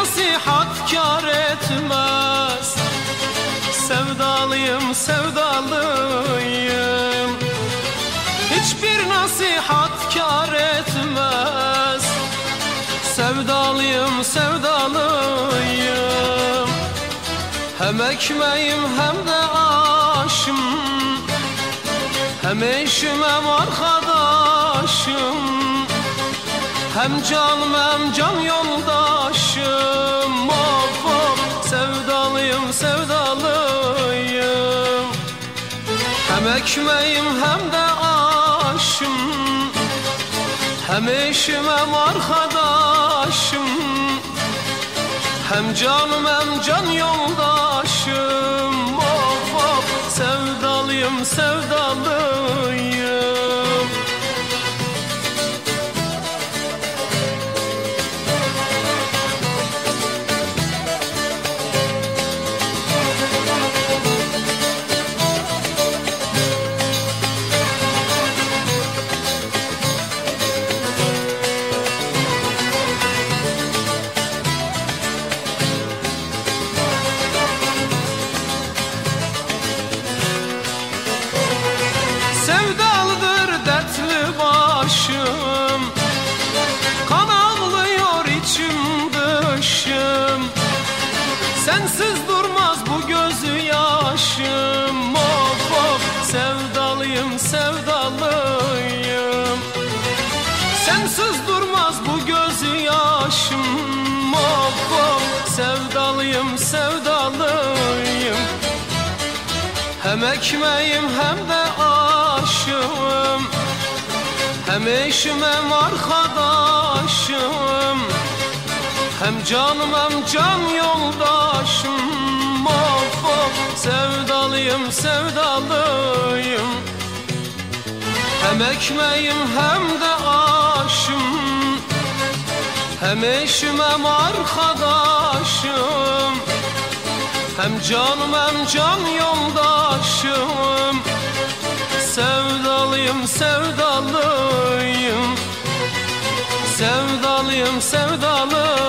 nasihat kar etmez. Sevdalıyım sevdalıyım. Hiçbir nasihat kar etmez. Sevdalıyım sevdalıyım. Hem ekmeğim hem de aşım. Hem eşim hem arkadaşım hem canım hem can yoldaşım Of of sevdalıyım sevdalıyım. Hem ekmeğim hem de aşım Hem eşim hem arkadaşım. Hem canım hem can yoldaşım Of of sevdalıyım sevdalıyım sevdalıyım. Hem ekmeğim hem de aşığım. Hem eşim arkadaşım. Hem canım hem can yoldaşım. Of of sevdalıyım sevdalıyım. Hem ekmeğim hem de aşım Hem eşim arkadaşım canım can yoldaşım Sevdalıyım sevdalıyım. Sevdalıyım sevdalıyım